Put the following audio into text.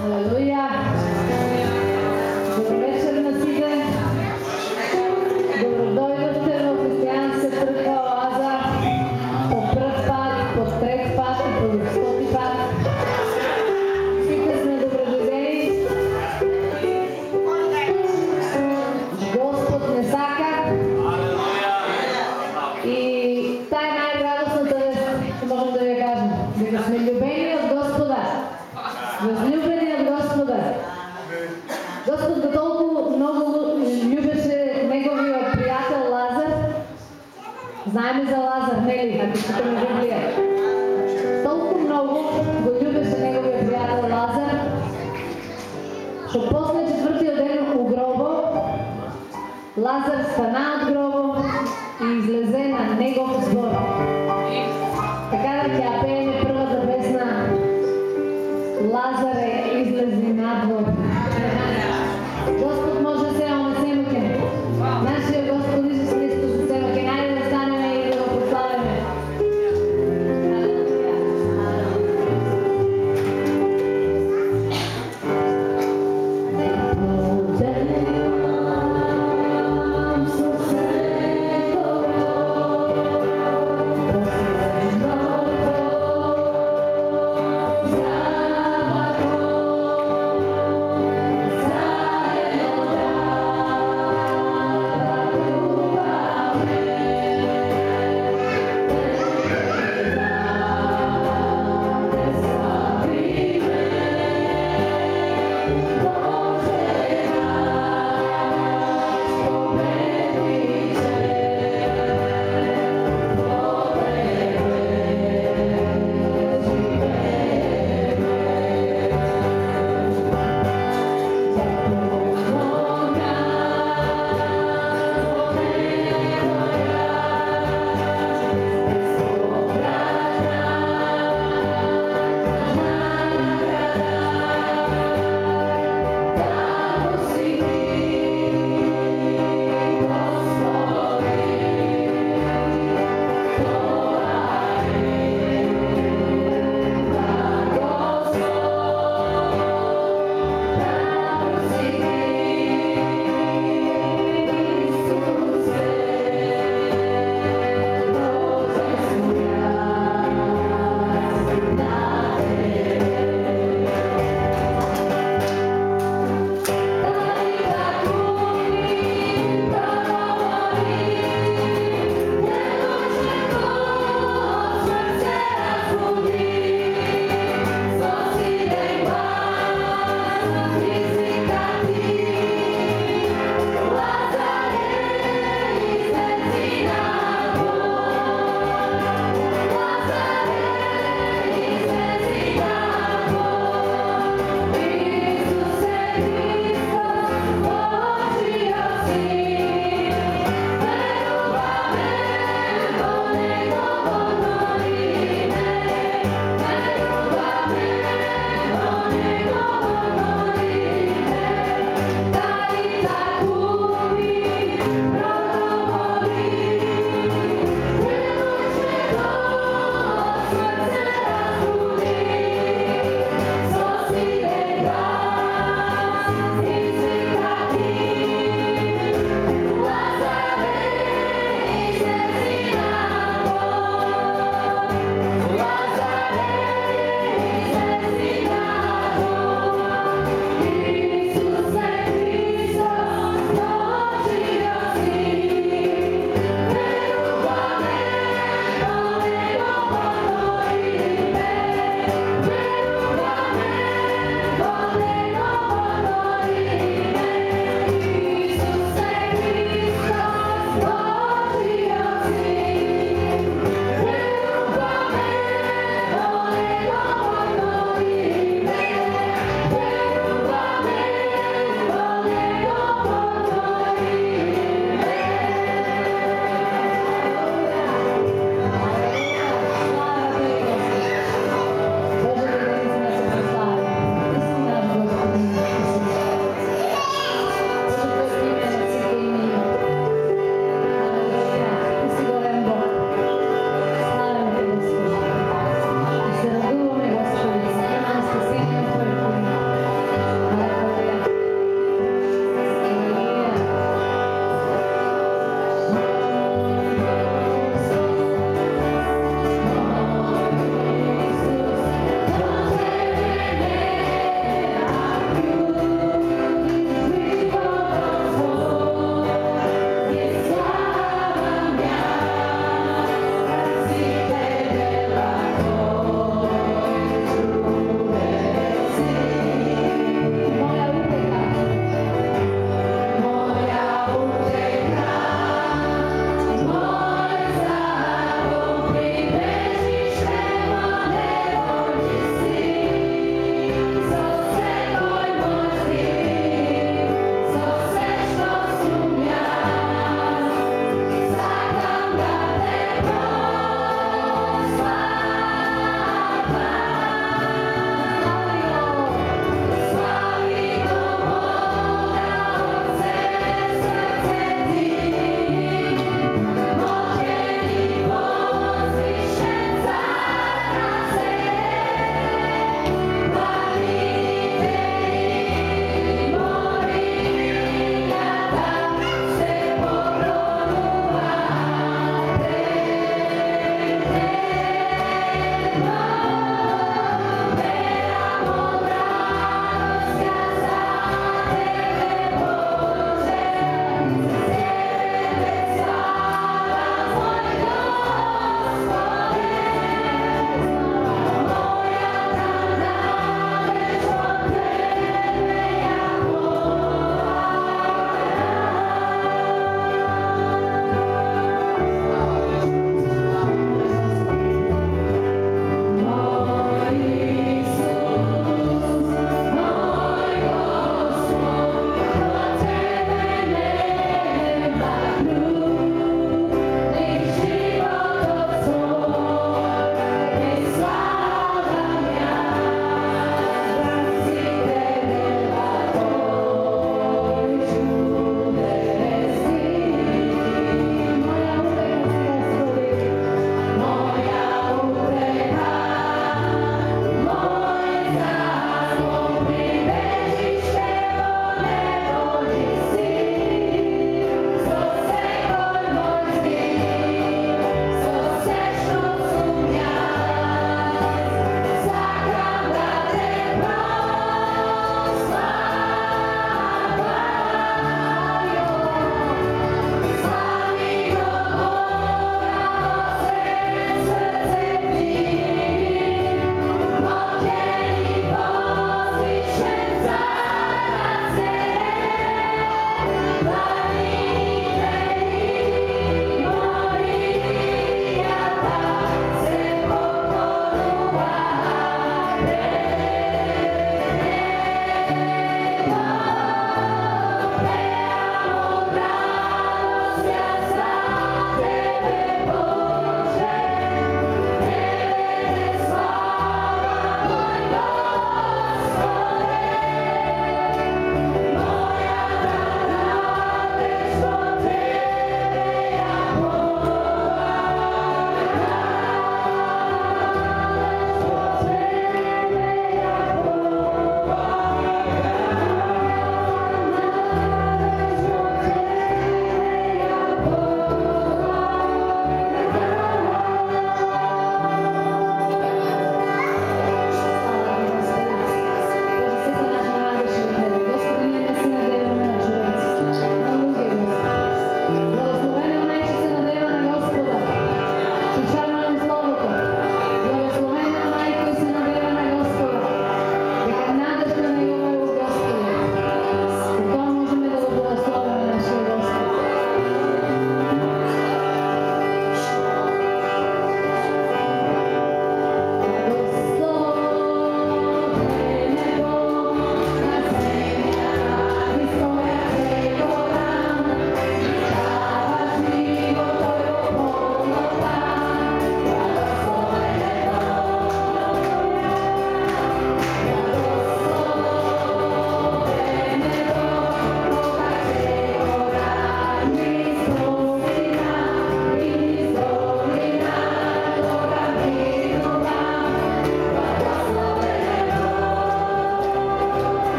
Aleluya.